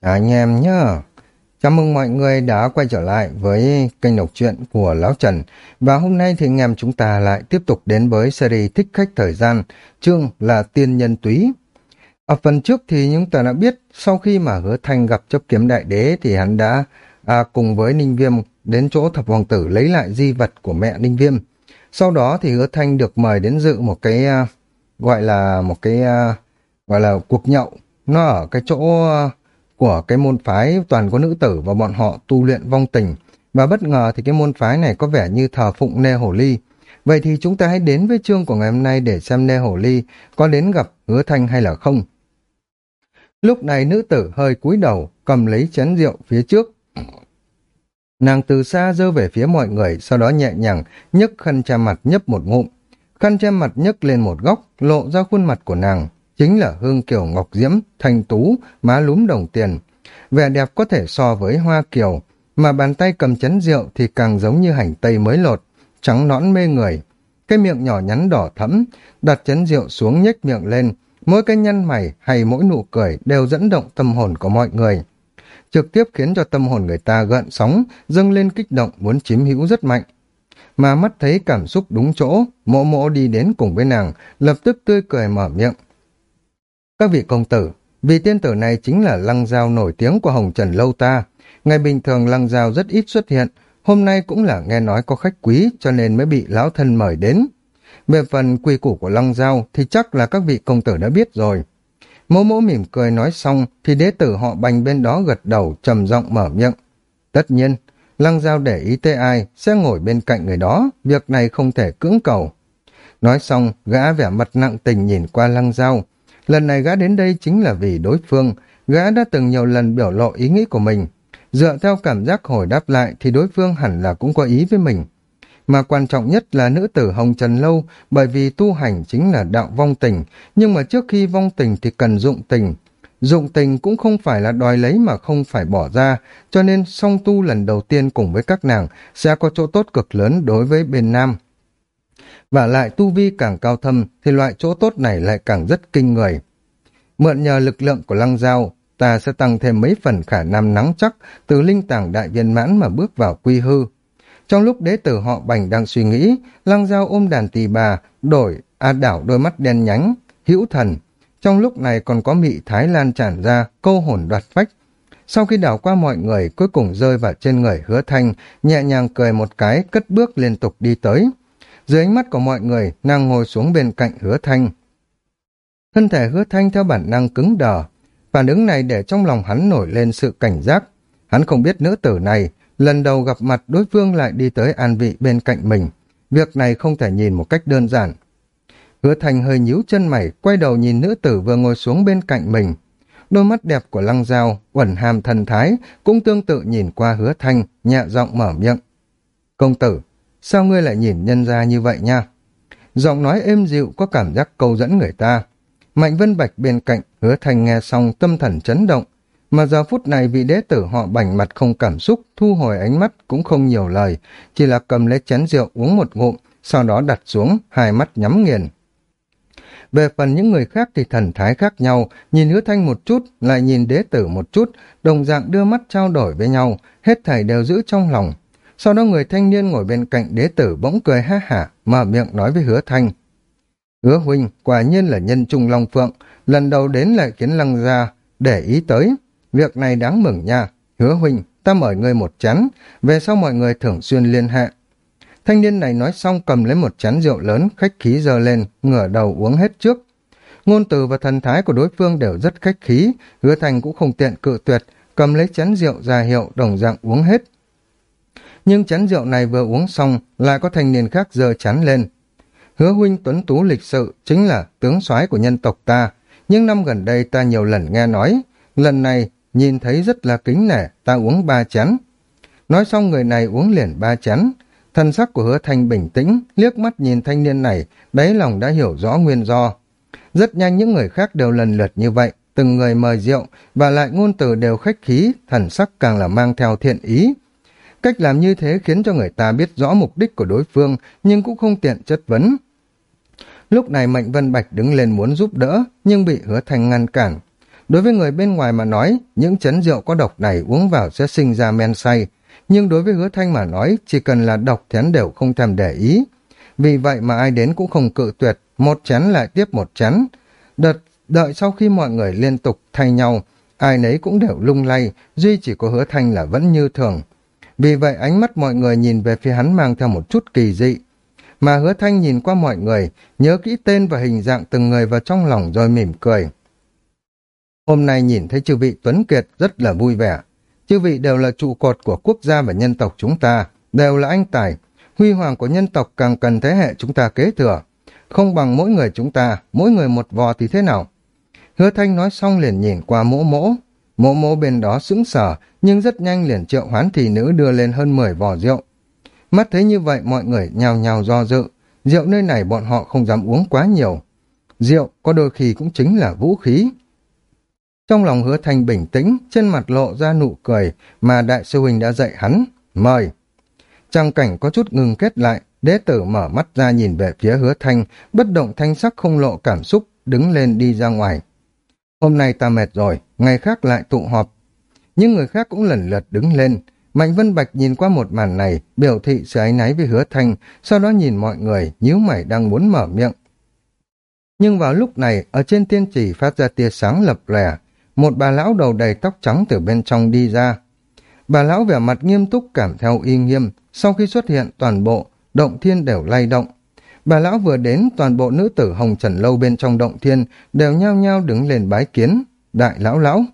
anh em nhá. Chào mừng mọi người đã quay trở lại với kênh đọc truyện của Lão Trần. Và hôm nay thì anh em chúng ta lại tiếp tục đến với series Thích Khách Thời Gian, chương là Tiên Nhân Túy. Ở phần trước thì chúng ta đã biết sau khi mà hứa thanh gặp chấp kiếm đại đế thì hắn đã à, cùng với Ninh Viêm đến chỗ thập hoàng tử lấy lại di vật của mẹ Ninh Viêm. Sau đó thì hứa thanh được mời đến dự một cái à, gọi là một cái à, gọi là cuộc nhậu. Nó ở cái chỗ à, của cái môn phái toàn có nữ tử và bọn họ tu luyện vong tình. Và bất ngờ thì cái môn phái này có vẻ như thờ phụng Nê Hổ Ly. Vậy thì chúng ta hãy đến với chương của ngày hôm nay để xem Nê Hổ Ly có đến gặp hứa thanh hay là không. Lúc này nữ tử hơi cúi đầu, cầm lấy chén rượu phía trước. Nàng từ xa dơ về phía mọi người, sau đó nhẹ nhàng nhấc khăn che mặt nhấp một ngụm. Khăn che mặt nhấc lên một góc, lộ ra khuôn mặt của nàng, chính là hương kiều ngọc diễm, thanh tú, má lúm đồng tiền. Vẻ đẹp có thể so với hoa kiều, mà bàn tay cầm chén rượu thì càng giống như hành tây mới lột, trắng nõn mê người. Cái miệng nhỏ nhắn đỏ thẫm, đặt chén rượu xuống nhếch miệng lên, mỗi cái nhăn mày hay mỗi nụ cười đều dẫn động tâm hồn của mọi người. Trực tiếp khiến cho tâm hồn người ta gợn sóng, dâng lên kích động muốn chiếm hữu rất mạnh. Mà mắt thấy cảm xúc đúng chỗ, mộ mộ đi đến cùng với nàng, lập tức tươi cười mở miệng. Các vị công tử, vị tiên tử này chính là lăng giao nổi tiếng của Hồng Trần Lâu ta. Ngày bình thường lăng giao rất ít xuất hiện, hôm nay cũng là nghe nói có khách quý cho nên mới bị lão thân mời đến. Về phần quy củ của lăng giao thì chắc là các vị công tử đã biết rồi. Mỗ mỗ mỉm cười nói xong thì đế tử họ bành bên đó gật đầu trầm giọng mở miệng. Tất nhiên, lăng giao để ý tê ai sẽ ngồi bên cạnh người đó, việc này không thể cưỡng cầu. Nói xong, gã vẻ mặt nặng tình nhìn qua lăng giao, Lần này gã đến đây chính là vì đối phương, gã đã từng nhiều lần biểu lộ ý nghĩ của mình. Dựa theo cảm giác hồi đáp lại thì đối phương hẳn là cũng có ý với mình. Mà quan trọng nhất là nữ tử Hồng Trần Lâu bởi vì tu hành chính là đạo vong tình, nhưng mà trước khi vong tình thì cần dụng tình. Dụng tình cũng không phải là đòi lấy mà không phải bỏ ra, cho nên song tu lần đầu tiên cùng với các nàng sẽ có chỗ tốt cực lớn đối với bên nam và lại tu vi càng cao thâm thì loại chỗ tốt này lại càng rất kinh người. Mượn nhờ lực lượng của lăng giao, ta sẽ tăng thêm mấy phần khả năng nắng chắc từ linh tàng đại viên mãn mà bước vào quy hư. Trong lúc đế tử họ bành đang suy nghĩ, lăng giao ôm đàn tỳ bà, đổi, a đảo đôi mắt đen nhánh, hữu thần. Trong lúc này còn có mị thái lan tràn ra, câu hồn đoạt phách. Sau khi đảo qua mọi người, cuối cùng rơi vào trên người hứa thanh, nhẹ nhàng cười một cái, cất bước liên tục đi tới. Dưới ánh mắt của mọi người, nàng ngồi xuống bên cạnh hứa thanh. Thân thể hứa thanh theo bản năng cứng đờ. Phản ứng này để trong lòng hắn nổi lên sự cảnh giác. Hắn không biết nữ tử này, lần đầu gặp mặt đối phương lại đi tới an vị bên cạnh mình. Việc này không thể nhìn một cách đơn giản. Hứa thanh hơi nhíu chân mày, quay đầu nhìn nữ tử vừa ngồi xuống bên cạnh mình. Đôi mắt đẹp của lăng dao, uẩn hàm thần thái, cũng tương tự nhìn qua hứa thanh, nhẹ giọng mở miệng. Công tử, sao ngươi lại nhìn nhân ra như vậy nha? Giọng nói êm dịu có cảm giác câu dẫn người ta. Mạnh Vân Bạch bên cạnh, hứa thành nghe xong tâm thần chấn động. Mà giờ phút này vị đế tử họ bảnh mặt không cảm xúc, thu hồi ánh mắt cũng không nhiều lời, chỉ là cầm lấy chén rượu uống một ngụm, sau đó đặt xuống, hai mắt nhắm nghiền. Về phần những người khác thì thần thái khác nhau, nhìn hứa thanh một chút, lại nhìn đế tử một chút, đồng dạng đưa mắt trao đổi với nhau, hết thảy đều giữ trong lòng, sau đó người thanh niên ngồi bên cạnh đế tử bỗng cười ha hả, mở miệng nói với hứa thanh. Hứa huynh, quả nhiên là nhân trung long phượng, lần đầu đến lại khiến lăng gia để ý tới. Việc này đáng mừng nha. Hứa huynh, ta mời ngươi một chén, về sau mọi người thường xuyên liên hệ. Thanh niên này nói xong cầm lấy một chén rượu lớn, khách khí dơ lên, ngửa đầu uống hết trước. Ngôn từ và thần thái của đối phương đều rất khách khí, hứa thành cũng không tiện cự tuyệt, cầm lấy chén rượu ra hiệu đồng dạng uống hết nhưng chén rượu này vừa uống xong lại có thanh niên khác giơ chán lên. Hứa huynh tuấn tú lịch sự chính là tướng soái của nhân tộc ta, nhưng năm gần đây ta nhiều lần nghe nói, lần này nhìn thấy rất là kính nể, ta uống ba chén. Nói xong người này uống liền ba chén, thân sắc của hứa thanh bình tĩnh, liếc mắt nhìn thanh niên này, đáy lòng đã hiểu rõ nguyên do. Rất nhanh những người khác đều lần lượt như vậy, từng người mời rượu và lại ngôn từ đều khách khí, thần sắc càng là mang theo thiện ý. Cách làm như thế khiến cho người ta biết rõ mục đích của đối phương, nhưng cũng không tiện chất vấn. Lúc này Mạnh Vân Bạch đứng lên muốn giúp đỡ, nhưng bị hứa thanh ngăn cản. Đối với người bên ngoài mà nói, những chén rượu có độc này uống vào sẽ sinh ra men say, nhưng đối với hứa thanh mà nói, chỉ cần là độc chén đều không thèm để ý. Vì vậy mà ai đến cũng không cự tuyệt, một chén lại tiếp một chén. Đợt, đợi sau khi mọi người liên tục thay nhau, ai nấy cũng đều lung lay, duy chỉ có hứa thanh là vẫn như thường. Vì vậy ánh mắt mọi người nhìn về phía hắn mang theo một chút kỳ dị. Mà hứa thanh nhìn qua mọi người, nhớ kỹ tên và hình dạng từng người vào trong lòng rồi mỉm cười. Hôm nay nhìn thấy chư vị Tuấn Kiệt rất là vui vẻ. Chư vị đều là trụ cột của quốc gia và nhân tộc chúng ta, đều là anh tài. Huy hoàng của nhân tộc càng cần thế hệ chúng ta kế thừa. Không bằng mỗi người chúng ta, mỗi người một vò thì thế nào? Hứa Thanh nói xong liền nhìn qua mỗ mỗ. Mỗ mỗ bên đó sững sờ, nhưng rất nhanh liền triệu hoán thị nữ đưa lên hơn 10 vò rượu. Mắt thấy như vậy mọi người nhào nhào do dự. Rượu nơi này bọn họ không dám uống quá nhiều. Rượu có đôi khi cũng chính là vũ khí. Trong lòng hứa thanh bình tĩnh, trên mặt lộ ra nụ cười mà đại sư huynh đã dạy hắn. Mời! Trang cảnh có chút ngừng kết lại, đế tử mở mắt ra nhìn về phía hứa thanh, bất động thanh sắc không lộ cảm xúc, đứng lên đi ra ngoài. Hôm nay ta mệt rồi, ngày khác lại tụ họp. Những người khác cũng lần lượt đứng lên. Mạnh Vân Bạch nhìn qua một màn này, biểu thị sự áy náy với hứa thanh, sau đó nhìn mọi người, nhíu mày đang muốn mở miệng. Nhưng vào lúc này, ở trên tiên chỉ phát ra tia sáng lập lẻ, một bà lão đầu đầy tóc trắng từ bên trong đi ra. Bà lão vẻ mặt nghiêm túc cảm theo y nghiêm, sau khi xuất hiện toàn bộ, động thiên đều lay động. Bà lão vừa đến, toàn bộ nữ tử hồng trần lâu bên trong động thiên đều nhao nhao đứng lên bái kiến. Đại lão lão.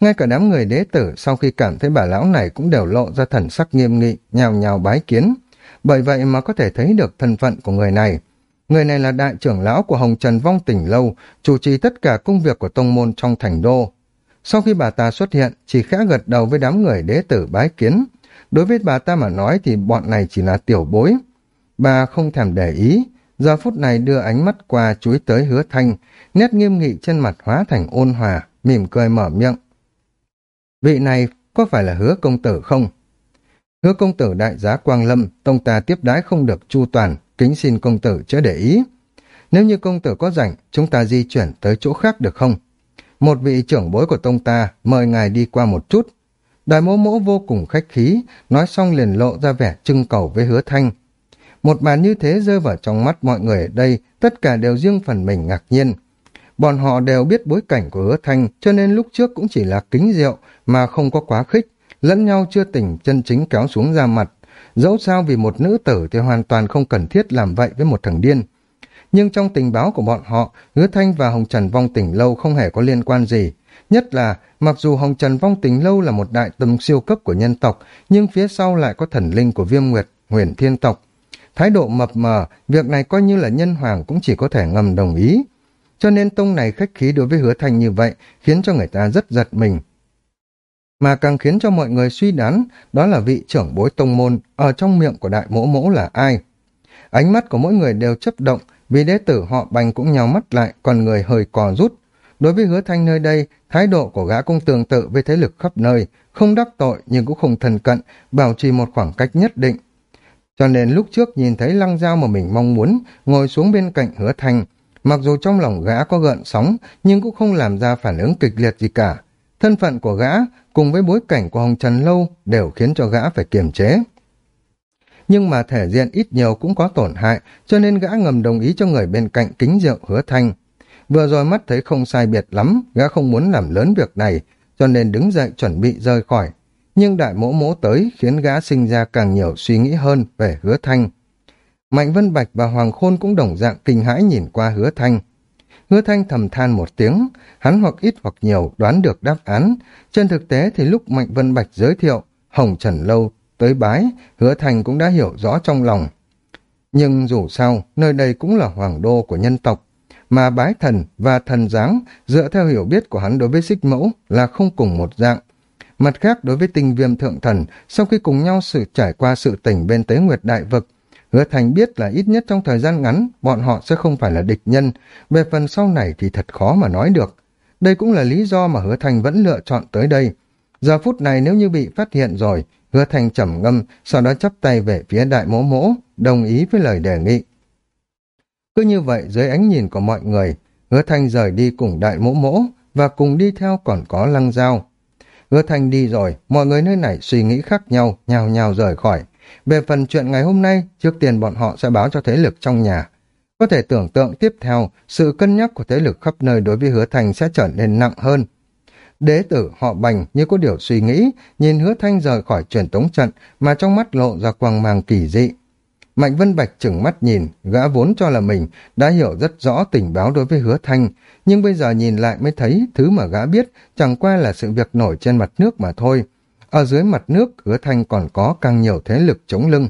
Ngay cả đám người đế tử sau khi cảm thấy bà lão này cũng đều lộ ra thần sắc nghiêm nghị, nhào nhào bái kiến. Bởi vậy mà có thể thấy được thân phận của người này. Người này là đại trưởng lão của Hồng Trần Vong Tỉnh Lâu, chủ trì tất cả công việc của tông môn trong thành đô. Sau khi bà ta xuất hiện, chỉ khẽ gật đầu với đám người đế tử bái kiến. Đối với bà ta mà nói thì bọn này chỉ là tiểu bối. Bà không thèm để ý, giờ phút này đưa ánh mắt qua chúi tới hứa thanh, nét nghiêm nghị trên mặt hóa thành ôn hòa, mỉm cười mở miệng. Vị này có phải là hứa công tử không? Hứa công tử đại giá Quang Lâm, tông ta tiếp đái không được chu toàn, kính xin công tử chớ để ý. Nếu như công tử có rảnh, chúng ta di chuyển tới chỗ khác được không? Một vị trưởng bối của tông ta mời ngài đi qua một chút. Đại mỗ mỗ vô cùng khách khí, nói xong liền lộ ra vẻ trưng cầu với hứa thanh. Một màn như thế rơi vào trong mắt mọi người ở đây, tất cả đều riêng phần mình ngạc nhiên. Bọn họ đều biết bối cảnh của hứa thanh, cho nên lúc trước cũng chỉ là kính rượu mà không có quá khích, lẫn nhau chưa tỉnh chân chính kéo xuống ra mặt. Dẫu sao vì một nữ tử thì hoàn toàn không cần thiết làm vậy với một thằng điên. Nhưng trong tình báo của bọn họ, Hứa Thanh và Hồng Trần Vong Tỉnh Lâu không hề có liên quan gì. Nhất là, mặc dù Hồng Trần Vong Tỉnh Lâu là một đại tâm siêu cấp của nhân tộc, nhưng phía sau lại có thần linh của viêm nguyệt, huyền thiên tộc. Thái độ mập mờ, việc này coi như là nhân hoàng cũng chỉ có thể ngầm đồng ý. Cho nên tông này khách khí đối với hứa thanh như vậy, khiến cho người ta rất giật mình. Mà càng khiến cho mọi người suy đoán, đó là vị trưởng bối tông môn ở trong miệng của đại mỗ mỗ là ai. Ánh mắt của mỗi người đều chấp động, vì đệ tử họ bành cũng nhau mắt lại, còn người hơi cò rút. Đối với hứa thanh nơi đây, thái độ của gã cũng tương tự với thế lực khắp nơi, không đắc tội nhưng cũng không thân cận, bảo trì một khoảng cách nhất định. Cho nên lúc trước nhìn thấy lăng dao mà mình mong muốn, ngồi xuống bên cạnh hứa thanh, mặc dù trong lòng gã có gợn sóng, nhưng cũng không làm ra phản ứng kịch liệt gì cả. Thân phận của gã cùng với bối cảnh của Hồng Trần Lâu đều khiến cho gã phải kiềm chế nhưng mà thể diện ít nhiều cũng có tổn hại, cho nên gã ngầm đồng ý cho người bên cạnh kính rượu hứa thanh. Vừa rồi mắt thấy không sai biệt lắm, gã không muốn làm lớn việc này, cho nên đứng dậy chuẩn bị rời khỏi. Nhưng đại mỗ mỗ tới khiến gã sinh ra càng nhiều suy nghĩ hơn về hứa thanh. Mạnh Vân Bạch và Hoàng Khôn cũng đồng dạng kinh hãi nhìn qua hứa thanh. Hứa thanh thầm than một tiếng, hắn hoặc ít hoặc nhiều đoán được đáp án. Trên thực tế thì lúc Mạnh Vân Bạch giới thiệu, Hồng Trần Lâu Tới bái, hứa thành cũng đã hiểu rõ trong lòng. Nhưng dù sao, nơi đây cũng là hoàng đô của nhân tộc, mà bái thần và thần giáng dựa theo hiểu biết của hắn đối với xích mẫu là không cùng một dạng. Mặt khác đối với tình viêm thượng thần, sau khi cùng nhau sự trải qua sự tình bên tế nguyệt đại vực, hứa thành biết là ít nhất trong thời gian ngắn bọn họ sẽ không phải là địch nhân, về phần sau này thì thật khó mà nói được. Đây cũng là lý do mà hứa thành vẫn lựa chọn tới đây. Giờ phút này nếu như bị phát hiện rồi, Hứa Thành trầm ngâm, sau đó chắp tay về phía đại mỗ mỗ, đồng ý với lời đề nghị. Cứ như vậy dưới ánh nhìn của mọi người, Hứa Thành rời đi cùng đại mỗ mỗ, và cùng đi theo còn có lăng dao. Hứa Thành đi rồi, mọi người nơi này suy nghĩ khác nhau, nhào nhào rời khỏi. Về phần chuyện ngày hôm nay, trước tiên bọn họ sẽ báo cho thế lực trong nhà. Có thể tưởng tượng tiếp theo, sự cân nhắc của thế lực khắp nơi đối với hứa Thanh sẽ trở nên nặng hơn. Đế tử họ bành như có điều suy nghĩ, nhìn hứa Thanh rời khỏi truyền tống trận mà trong mắt lộ ra quang mang kỳ dị. Mạnh Vân Bạch chừng mắt nhìn, gã vốn cho là mình đã hiểu rất rõ tình báo đối với hứa thanh, nhưng bây giờ nhìn lại mới thấy thứ mà gã biết chẳng qua là sự việc nổi trên mặt nước mà thôi. Ở dưới mặt nước, hứa thanh còn có càng nhiều thế lực chống lưng.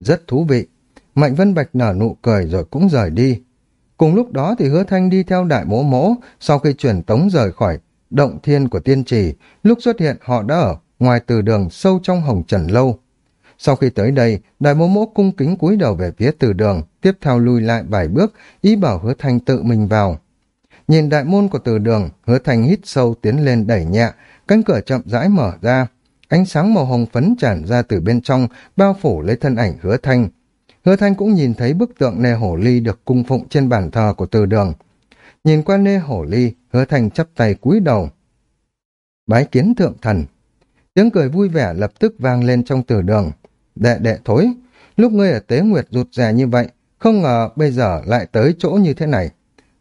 Rất thú vị. Mạnh Vân Bạch nở nụ cười rồi cũng rời đi. Cùng lúc đó thì hứa thanh đi theo đại mỗ mỗ, sau khi chuyển tống rời khỏi động thiên của tiên trì, lúc xuất hiện họ đã ở ngoài từ đường sâu trong hồng trần lâu. Sau khi tới đây, đại mô mỗ cung kính cúi đầu về phía từ đường, tiếp theo lùi lại vài bước, ý bảo hứa thanh tự mình vào. Nhìn đại môn của từ đường, hứa thanh hít sâu tiến lên đẩy nhẹ, cánh cửa chậm rãi mở ra. Ánh sáng màu hồng phấn tràn ra từ bên trong, bao phủ lấy thân ảnh hứa thanh. Hứa thanh cũng nhìn thấy bức tượng nê hổ ly được cung phụng trên bàn thờ của từ đường. Nhìn qua nê hổ ly, hứa thanh chắp tay cúi đầu. Bái kiến thượng thần. Tiếng cười vui vẻ lập tức vang lên trong từ đường. Đệ đệ thối, lúc ngươi ở Tế Nguyệt rụt rè như vậy, không ngờ bây giờ lại tới chỗ như thế này.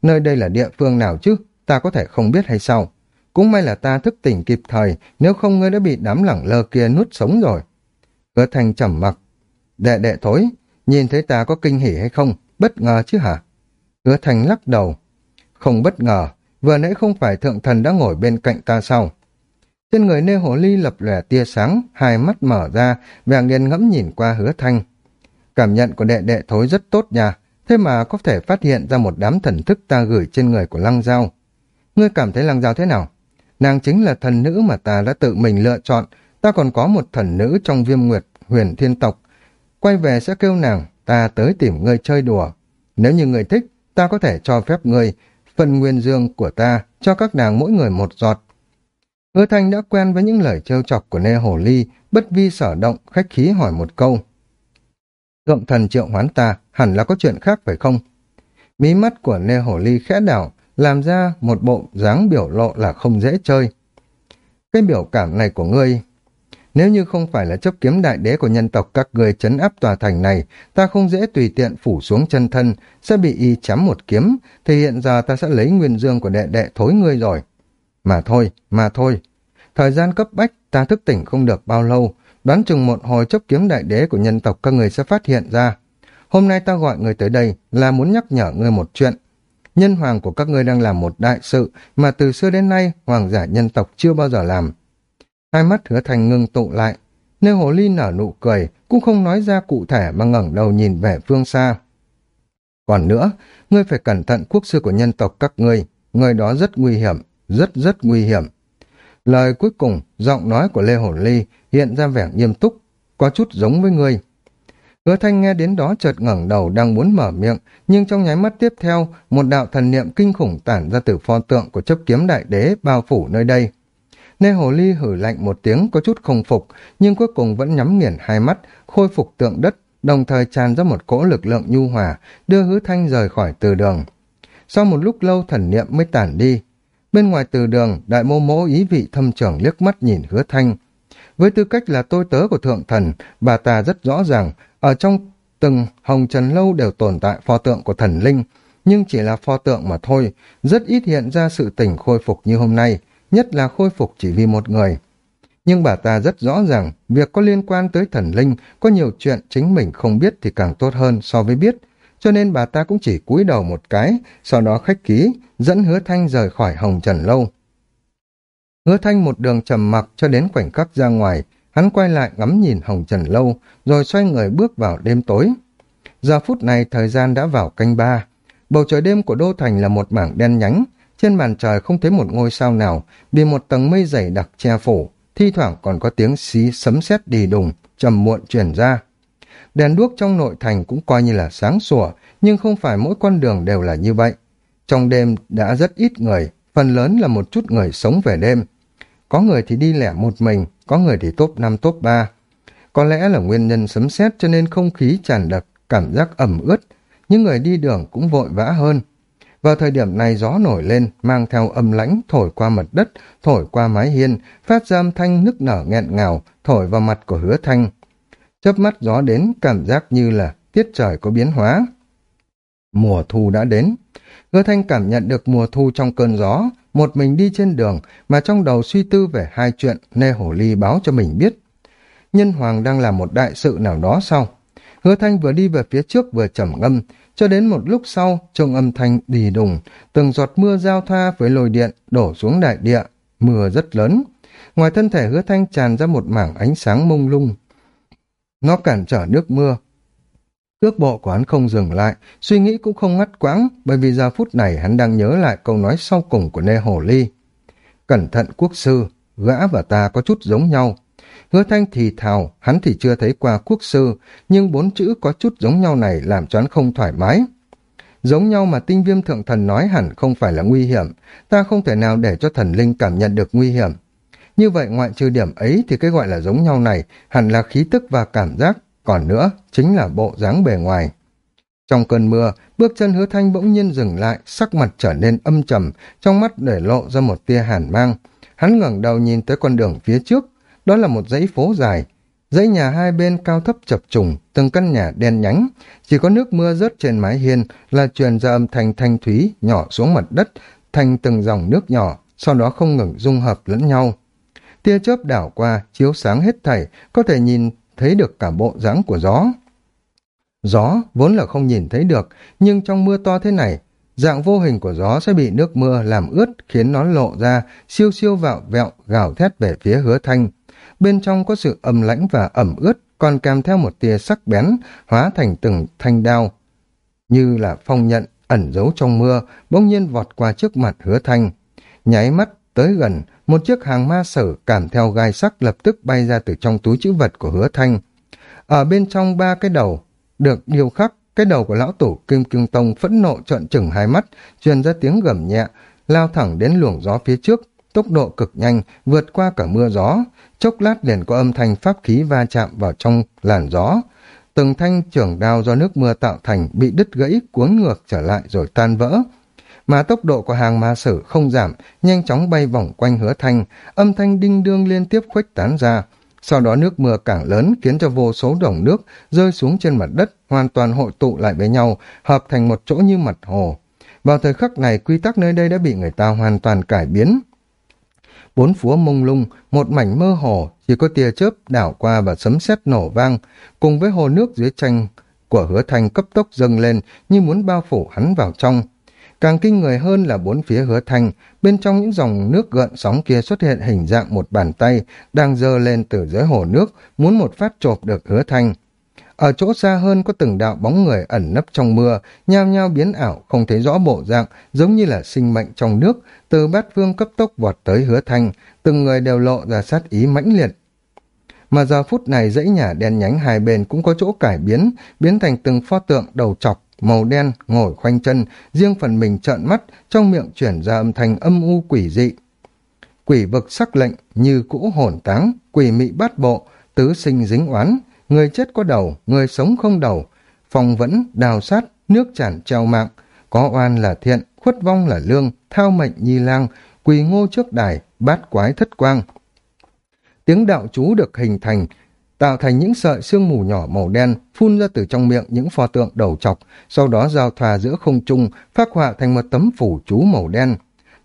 Nơi đây là địa phương nào chứ, ta có thể không biết hay sao? Cũng may là ta thức tỉnh kịp thời, nếu không ngươi đã bị đám lẳng lơ kia nuốt sống rồi. Hứa thành trầm mặc. Đệ đệ thối, nhìn thấy ta có kinh hỉ hay không? Bất ngờ chứ hả? Hứa thành lắc đầu. Không bất ngờ, vừa nãy không phải thượng thần đã ngồi bên cạnh ta sao? Trên người nê hồ ly lập lẻ tia sáng, hai mắt mở ra, vẻ nghiền ngẫm nhìn qua hứa thanh. Cảm nhận của đệ đệ thối rất tốt nha, thế mà có thể phát hiện ra một đám thần thức ta gửi trên người của lăng giao. Ngươi cảm thấy lăng giao thế nào? Nàng chính là thần nữ mà ta đã tự mình lựa chọn, ta còn có một thần nữ trong viêm nguyệt, huyền thiên tộc. Quay về sẽ kêu nàng, ta tới tìm ngươi chơi đùa. Nếu như ngươi thích, ta có thể cho phép ngươi, phần nguyên dương của ta, cho các nàng mỗi người một giọt, Hứa Thanh đã quen với những lời trêu chọc của Nê Hồ Ly, bất vi sở động, khách khí hỏi một câu. Thượng thần triệu hoán ta, hẳn là có chuyện khác phải không? Mí mắt của Nê Hồ Ly khẽ đảo, làm ra một bộ dáng biểu lộ là không dễ chơi. Cái biểu cảm này của ngươi, nếu như không phải là chấp kiếm đại đế của nhân tộc các người chấn áp tòa thành này, ta không dễ tùy tiện phủ xuống chân thân, sẽ bị y chém một kiếm, thì hiện giờ ta sẽ lấy nguyên dương của đệ đệ thối ngươi rồi. Mà thôi, mà thôi. Thời gian cấp bách, ta thức tỉnh không được bao lâu, đoán chừng một hồi chấp kiếm đại đế của nhân tộc các người sẽ phát hiện ra. Hôm nay ta gọi người tới đây là muốn nhắc nhở ngươi một chuyện. Nhân hoàng của các ngươi đang làm một đại sự mà từ xưa đến nay hoàng giả nhân tộc chưa bao giờ làm. Hai mắt hứa thành ngưng tụ lại, nơi hồ ly nở nụ cười, cũng không nói ra cụ thể mà ngẩng đầu nhìn về phương xa. Còn nữa, ngươi phải cẩn thận quốc sư của nhân tộc các ngươi, người đó rất nguy hiểm, rất rất nguy hiểm. Lời cuối cùng, giọng nói của Lê Hổ Ly hiện ra vẻ nghiêm túc, có chút giống với người. Hứa thanh nghe đến đó chợt ngẩng đầu đang muốn mở miệng, nhưng trong nháy mắt tiếp theo, một đạo thần niệm kinh khủng tản ra từ pho tượng của chấp kiếm đại đế bao phủ nơi đây. Nê Hồ Ly hử lạnh một tiếng có chút không phục, nhưng cuối cùng vẫn nhắm nghiền hai mắt, khôi phục tượng đất, đồng thời tràn ra một cỗ lực lượng nhu hòa, đưa hứa thanh rời khỏi từ đường. Sau một lúc lâu thần niệm mới tản đi, Bên ngoài từ đường, đại mô mỗ ý vị thâm trưởng liếc mắt nhìn hứa thanh. Với tư cách là tôi tớ của thượng thần, bà ta rất rõ ràng, ở trong từng hồng trần lâu đều tồn tại pho tượng của thần linh, nhưng chỉ là pho tượng mà thôi, rất ít hiện ra sự tỉnh khôi phục như hôm nay, nhất là khôi phục chỉ vì một người. Nhưng bà ta rất rõ ràng, việc có liên quan tới thần linh, có nhiều chuyện chính mình không biết thì càng tốt hơn so với biết, cho nên bà ta cũng chỉ cúi đầu một cái, sau đó khách ký, dẫn hứa thanh rời khỏi hồng trần lâu. Hứa thanh một đường trầm mặc cho đến khoảnh khắc ra ngoài, hắn quay lại ngắm nhìn hồng trần lâu, rồi xoay người bước vào đêm tối. Giờ phút này thời gian đã vào canh ba, bầu trời đêm của đô thành là một mảng đen nhánh, trên màn trời không thấy một ngôi sao nào, bị một tầng mây dày đặc che phủ, thi thoảng còn có tiếng xí sấm sét đi đùng, trầm muộn truyền ra. Đèn đuốc trong nội thành cũng coi như là sáng sủa, nhưng không phải mỗi con đường đều là như vậy. Trong đêm đã rất ít người, phần lớn là một chút người sống về đêm. Có người thì đi lẻ một mình, có người thì top 5 top 3. Có lẽ là nguyên nhân sấm sét cho nên không khí tràn đặc, cảm giác ẩm ướt. Những người đi đường cũng vội vã hơn. Vào thời điểm này gió nổi lên, mang theo âm lãnh, thổi qua mặt đất, thổi qua mái hiên, phát ra âm thanh nức nở nghẹn ngào, thổi vào mặt của hứa thanh. Chớp mắt gió đến, cảm giác như là tiết trời có biến hóa. Mùa thu đã đến. Hứa thanh cảm nhận được mùa thu trong cơn gió, một mình đi trên đường mà trong đầu suy tư về hai chuyện Nê Hổ Ly báo cho mình biết. Nhân Hoàng đang làm một đại sự nào đó sau. Hứa Thanh vừa đi về phía trước vừa trầm ngâm, cho đến một lúc sau, trong âm thanh đì đùng, từng giọt mưa giao thoa với lồi điện đổ xuống đại địa, mưa rất lớn. Ngoài thân thể hứa thanh tràn ra một mảng ánh sáng mông lung. Nó cản trở nước mưa. Cước bộ của hắn không dừng lại, suy nghĩ cũng không ngắt quãng, bởi vì giờ phút này hắn đang nhớ lại câu nói sau cùng của Nê Hồ Ly. Cẩn thận quốc sư, gã và ta có chút giống nhau, Hứa thanh thì thào, hắn thì chưa thấy qua quốc sư, nhưng bốn chữ có chút giống nhau này làm cho hắn không thoải mái. Giống nhau mà tinh viêm thượng thần nói hẳn không phải là nguy hiểm, ta không thể nào để cho thần linh cảm nhận được nguy hiểm. Như vậy ngoại trừ điểm ấy thì cái gọi là giống nhau này hẳn là khí tức và cảm giác, còn nữa chính là bộ dáng bề ngoài. Trong cơn mưa, bước chân hứa thanh bỗng nhiên dừng lại, sắc mặt trở nên âm trầm, trong mắt để lộ ra một tia hàn mang. Hắn ngẩng đầu nhìn tới con đường phía trước, đó là một dãy phố dài. Dãy nhà hai bên cao thấp chập trùng, từng căn nhà đen nhánh. Chỉ có nước mưa rớt trên mái hiên là truyền ra âm thanh thanh thúy nhỏ xuống mặt đất, thành từng dòng nước nhỏ, sau đó không ngừng dung hợp lẫn nhau. Tia chớp đảo qua, chiếu sáng hết thảy, có thể nhìn thấy được cả bộ dáng của gió. Gió vốn là không nhìn thấy được, nhưng trong mưa to thế này, dạng vô hình của gió sẽ bị nước mưa làm ướt khiến nó lộ ra, siêu siêu vạo vẹo, gào thét về phía hứa thanh bên trong có sự âm lãnh và ẩm ướt, còn kèm theo một tia sắc bén, hóa thành từng thanh đao. Như là phong nhận, ẩn giấu trong mưa, bỗng nhiên vọt qua trước mặt hứa thanh. Nháy mắt, tới gần, một chiếc hàng ma sở cảm theo gai sắc lập tức bay ra từ trong túi chữ vật của hứa thanh. Ở bên trong ba cái đầu, được điêu khắc, cái đầu của lão tổ Kim Cương Tông phẫn nộ trợn trừng hai mắt, truyền ra tiếng gầm nhẹ, lao thẳng đến luồng gió phía trước, tốc độ cực nhanh, vượt qua cả mưa gió, chốc lát liền có âm thanh pháp khí va chạm vào trong làn gió. Từng thanh trưởng đao do nước mưa tạo thành bị đứt gãy cuốn ngược trở lại rồi tan vỡ. Mà tốc độ của hàng ma sử không giảm, nhanh chóng bay vòng quanh hứa thanh, âm thanh đinh đương liên tiếp khuếch tán ra. Sau đó nước mưa càng lớn khiến cho vô số đồng nước rơi xuống trên mặt đất, hoàn toàn hội tụ lại với nhau, hợp thành một chỗ như mặt hồ. Vào thời khắc này, quy tắc nơi đây đã bị người ta hoàn toàn cải biến bốn phúa mông lung, một mảnh mơ hồ, chỉ có tia chớp đảo qua và sấm sét nổ vang, cùng với hồ nước dưới tranh của hứa thanh cấp tốc dâng lên như muốn bao phủ hắn vào trong. Càng kinh người hơn là bốn phía hứa thanh, bên trong những dòng nước gợn sóng kia xuất hiện hình dạng một bàn tay đang dơ lên từ dưới hồ nước, muốn một phát chộp được hứa thanh. Ở chỗ xa hơn có từng đạo bóng người ẩn nấp trong mưa, nhao nhao biến ảo, không thấy rõ bộ dạng, giống như là sinh mệnh trong nước, từ bát phương cấp tốc vọt tới hứa thanh, từng người đều lộ ra sát ý mãnh liệt. Mà giờ phút này dãy nhà đen nhánh hai bên cũng có chỗ cải biến, biến thành từng pho tượng đầu chọc, màu đen, ngồi khoanh chân, riêng phần mình trợn mắt, trong miệng chuyển ra âm thanh âm u quỷ dị. Quỷ vực sắc lệnh, như cũ hồn táng, quỷ mị bát bộ, tứ sinh dính oán, người chết có đầu, người sống không đầu, phòng vẫn, đào sát, nước tràn treo mạng, có oan là thiện, khuất vong là lương, thao mệnh nhi lang, quỳ ngô trước đài, bát quái thất quang. Tiếng đạo chú được hình thành, tạo thành những sợi sương mù nhỏ màu đen phun ra từ trong miệng những pho tượng đầu chọc, sau đó giao thoa giữa không trung, phát họa thành một tấm phủ chú màu đen.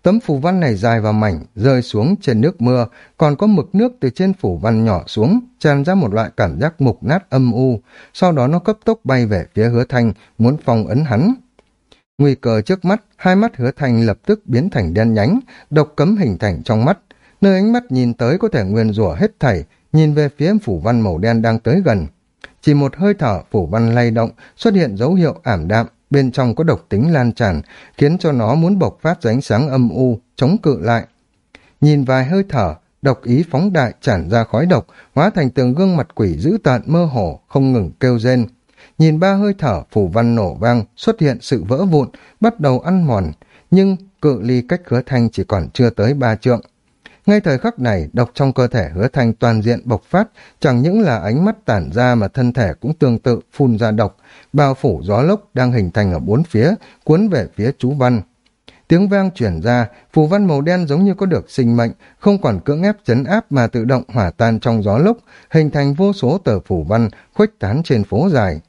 Tấm phủ văn này dài và mảnh, rơi xuống trên nước mưa, còn có mực nước từ trên phủ văn nhỏ xuống, tràn ra một loại cảm giác mục nát âm u, sau đó nó cấp tốc bay về phía hứa thanh, muốn phong ấn hắn. Nguy cơ trước mắt, hai mắt hứa thanh lập tức biến thành đen nhánh, độc cấm hình thành trong mắt. Nơi ánh mắt nhìn tới có thể nguyên rủa hết thảy, nhìn về phía phủ văn màu đen đang tới gần. Chỉ một hơi thở phủ văn lay động, xuất hiện dấu hiệu ảm đạm, bên trong có độc tính lan tràn, khiến cho nó muốn bộc phát ra ánh sáng âm u, chống cự lại. Nhìn vài hơi thở, độc ý phóng đại tràn ra khói độc, hóa thành từng gương mặt quỷ dữ tợn mơ hồ, không ngừng kêu rên. Nhìn ba hơi thở, phủ văn nổ vang, xuất hiện sự vỡ vụn, bắt đầu ăn mòn, nhưng cự ly cách khứa thanh chỉ còn chưa tới ba trượng. Ngay thời khắc này, độc trong cơ thể hứa thanh toàn diện bộc phát, chẳng những là ánh mắt tản ra mà thân thể cũng tương tự phun ra độc, bao phủ gió lốc đang hình thành ở bốn phía, cuốn về phía chú văn. Tiếng vang chuyển ra, phù văn màu đen giống như có được sinh mệnh, không còn cưỡng ép chấn áp mà tự động hỏa tan trong gió lốc, hình thành vô số tờ phù văn khuếch tán trên phố dài.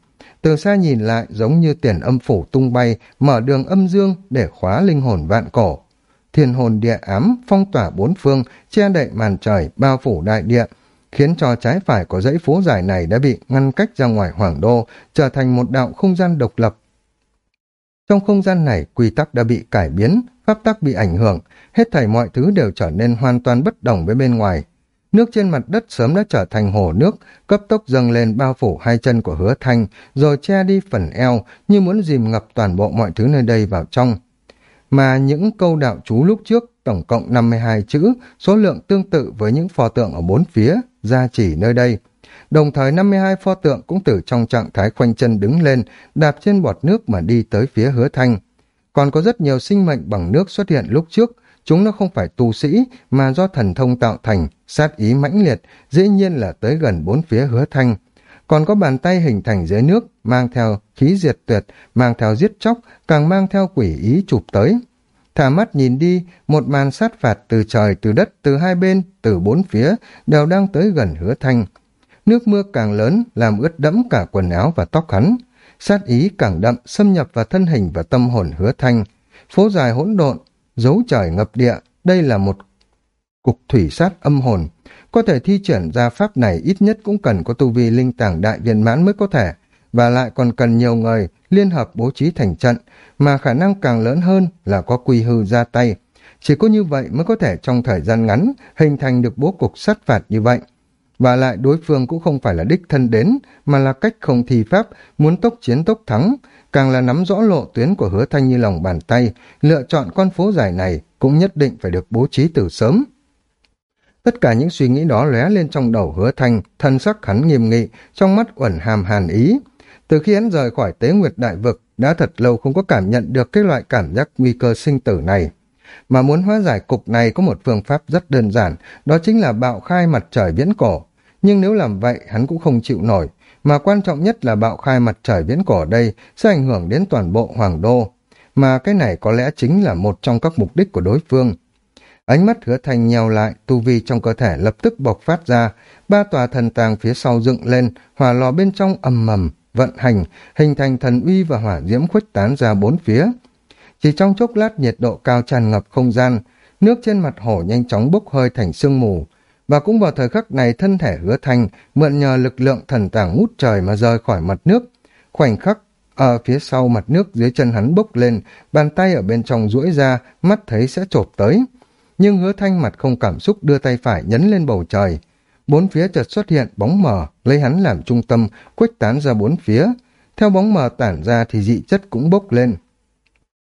Từ xa nhìn lại giống như tiền âm phủ tung bay, mở đường âm dương để khóa linh hồn vạn cổ. Thiên hồn địa ám phong tỏa bốn phương, che đậy màn trời, bao phủ đại địa, khiến cho trái phải của dãy phố dài này đã bị ngăn cách ra ngoài hoàng đô, trở thành một đạo không gian độc lập. Trong không gian này, quy tắc đã bị cải biến, pháp tắc bị ảnh hưởng, hết thảy mọi thứ đều trở nên hoàn toàn bất đồng với bên ngoài. Nước trên mặt đất sớm đã trở thành hồ nước, cấp tốc dâng lên bao phủ hai chân của hứa thanh, rồi che đi phần eo như muốn dìm ngập toàn bộ mọi thứ nơi đây vào trong. Mà những câu đạo chú lúc trước, tổng cộng 52 chữ, số lượng tương tự với những pho tượng ở bốn phía, ra chỉ nơi đây. Đồng thời 52 pho tượng cũng từ trong trạng thái khoanh chân đứng lên, đạp trên bọt nước mà đi tới phía hứa thanh. Còn có rất nhiều sinh mệnh bằng nước xuất hiện lúc trước, chúng nó không phải tu sĩ mà do thần thông tạo thành, sát ý mãnh liệt, dĩ nhiên là tới gần bốn phía hứa thanh. Còn có bàn tay hình thành dưới nước, mang theo khí diệt tuyệt, mang theo giết chóc, càng mang theo quỷ ý chụp tới. Thả mắt nhìn đi, một màn sát phạt từ trời, từ đất, từ hai bên, từ bốn phía, đều đang tới gần hứa thanh. Nước mưa càng lớn, làm ướt đẫm cả quần áo và tóc hắn. Sát ý càng đậm, xâm nhập vào thân hình và tâm hồn hứa thanh. Phố dài hỗn độn, dấu trời ngập địa, đây là một cục thủy sát âm hồn. Có thể thi triển ra pháp này ít nhất cũng cần có tu vi linh tảng đại viên mãn mới có thể, và lại còn cần nhiều người liên hợp bố trí thành trận, mà khả năng càng lớn hơn là có quy hư ra tay. Chỉ có như vậy mới có thể trong thời gian ngắn hình thành được bố cục sát phạt như vậy. Và lại đối phương cũng không phải là đích thân đến, mà là cách không thi pháp, muốn tốc chiến tốc thắng, càng là nắm rõ lộ tuyến của hứa thanh như lòng bàn tay, lựa chọn con phố dài này cũng nhất định phải được bố trí từ sớm. Tất cả những suy nghĩ đó lóe lên trong đầu hứa thanh, thân sắc hắn nghiêm nghị, trong mắt uẩn hàm hàn ý. Từ khi hắn rời khỏi tế nguyệt đại vực, đã thật lâu không có cảm nhận được cái loại cảm giác nguy cơ sinh tử này. Mà muốn hóa giải cục này có một phương pháp rất đơn giản, đó chính là bạo khai mặt trời viễn cổ. Nhưng nếu làm vậy, hắn cũng không chịu nổi, mà quan trọng nhất là bạo khai mặt trời viễn cổ đây sẽ ảnh hưởng đến toàn bộ hoàng đô. Mà cái này có lẽ chính là một trong các mục đích của đối phương. Ánh mắt hứa thành nheo lại, tu vi trong cơ thể lập tức bộc phát ra, ba tòa thần tàng phía sau dựng lên, hỏa lò bên trong ầm mầm, vận hành, hình thành thần uy và hỏa diễm khuếch tán ra bốn phía. Chỉ trong chốc lát nhiệt độ cao tràn ngập không gian, nước trên mặt hồ nhanh chóng bốc hơi thành sương mù. Và cũng vào thời khắc này thân thể hứa thành mượn nhờ lực lượng thần tàng ngút trời mà rời khỏi mặt nước. Khoảnh khắc ở phía sau mặt nước dưới chân hắn bốc lên, bàn tay ở bên trong duỗi ra, mắt thấy sẽ chộp tới. Nhưng hứa thanh mặt không cảm xúc đưa tay phải nhấn lên bầu trời. Bốn phía chợt xuất hiện bóng mờ, lấy hắn làm trung tâm, khuếch tán ra bốn phía. Theo bóng mờ tản ra thì dị chất cũng bốc lên.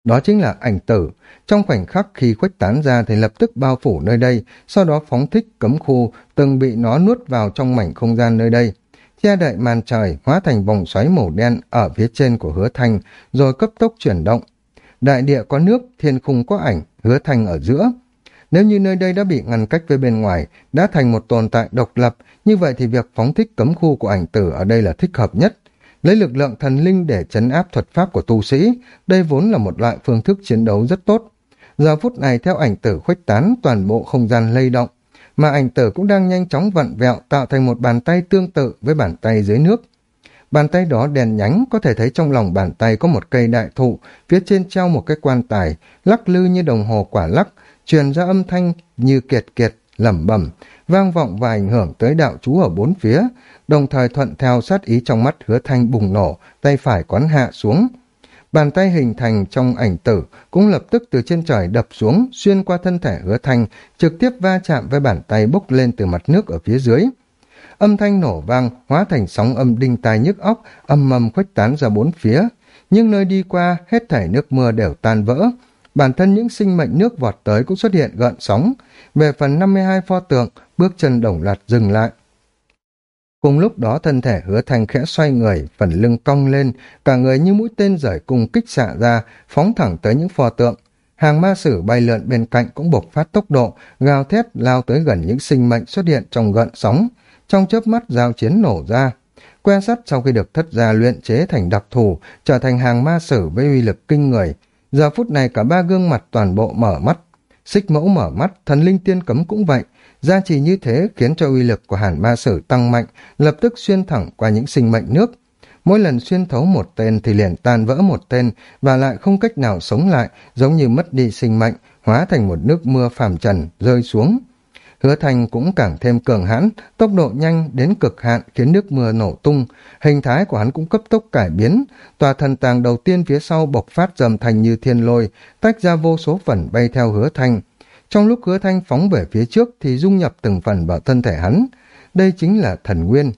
Đó chính là ảnh tử. Trong khoảnh khắc khi khuếch tán ra thì lập tức bao phủ nơi đây, sau đó phóng thích cấm khu, từng bị nó nuốt vào trong mảnh không gian nơi đây. Che đậy màn trời hóa thành vòng xoáy màu đen ở phía trên của hứa thanh, rồi cấp tốc chuyển động. Đại địa có nước, thiên khung có ảnh, hứa thanh ở giữa. Nếu như nơi đây đã bị ngăn cách với bên ngoài, đã thành một tồn tại độc lập, như vậy thì việc phóng thích cấm khu của ảnh tử ở đây là thích hợp nhất. Lấy lực lượng thần linh để chấn áp thuật pháp của tu sĩ, đây vốn là một loại phương thức chiến đấu rất tốt. Giờ phút này theo ảnh tử khuếch tán toàn bộ không gian lay động, mà ảnh tử cũng đang nhanh chóng vặn vẹo tạo thành một bàn tay tương tự với bàn tay dưới nước. Bàn tay đó đèn nhánh, có thể thấy trong lòng bàn tay có một cây đại thụ, phía trên treo một cái quan tài, lắc lư như đồng hồ quả lắc, truyền ra âm thanh như kiệt kiệt, lẩm bẩm, vang vọng và ảnh hưởng tới đạo chú ở bốn phía, đồng thời thuận theo sát ý trong mắt hứa thanh bùng nổ, tay phải quán hạ xuống. Bàn tay hình thành trong ảnh tử cũng lập tức từ trên trời đập xuống, xuyên qua thân thể hứa thanh, trực tiếp va chạm với bàn tay bốc lên từ mặt nước ở phía dưới. Âm thanh nổ vang, hóa thành sóng âm đinh tai nhức óc, âm mầm khuếch tán ra bốn phía. Nhưng nơi đi qua, hết thảy nước mưa đều tan vỡ, bản thân những sinh mệnh nước vọt tới cũng xuất hiện gợn sóng. Về phần 52 pho tượng, bước chân đồng loạt dừng lại. Cùng lúc đó thân thể hứa thành khẽ xoay người, phần lưng cong lên, cả người như mũi tên rời cùng kích xạ ra, phóng thẳng tới những pho tượng. hàng ma sử bay lượn bên cạnh cũng bộc phát tốc độ, gào thét lao tới gần những sinh mệnh xuất hiện trong gợn sóng. Trong chớp mắt giao chiến nổ ra. Que sắt sau khi được thất gia luyện chế thành đặc thù, trở thành hàng ma sử với uy lực kinh người. Giờ phút này cả ba gương mặt toàn bộ mở mắt. Xích mẫu mở mắt, thần linh tiên cấm cũng vậy. Gia trì như thế khiến cho uy lực của hàn ma sử tăng mạnh, lập tức xuyên thẳng qua những sinh mệnh nước. Mỗi lần xuyên thấu một tên thì liền tan vỡ một tên và lại không cách nào sống lại, giống như mất đi sinh mệnh, hóa thành một nước mưa phàm trần rơi xuống. Hứa Thành cũng càng thêm cường hãn, tốc độ nhanh đến cực hạn khiến nước mưa nổ tung, hình thái của hắn cũng cấp tốc cải biến, tòa thần tàng đầu tiên phía sau bộc phát dầm thành như thiên lôi, tách ra vô số phần bay theo Hứa Thành. Trong lúc Hứa Thanh phóng về phía trước thì dung nhập từng phần vào thân thể hắn. Đây chính là thần nguyên.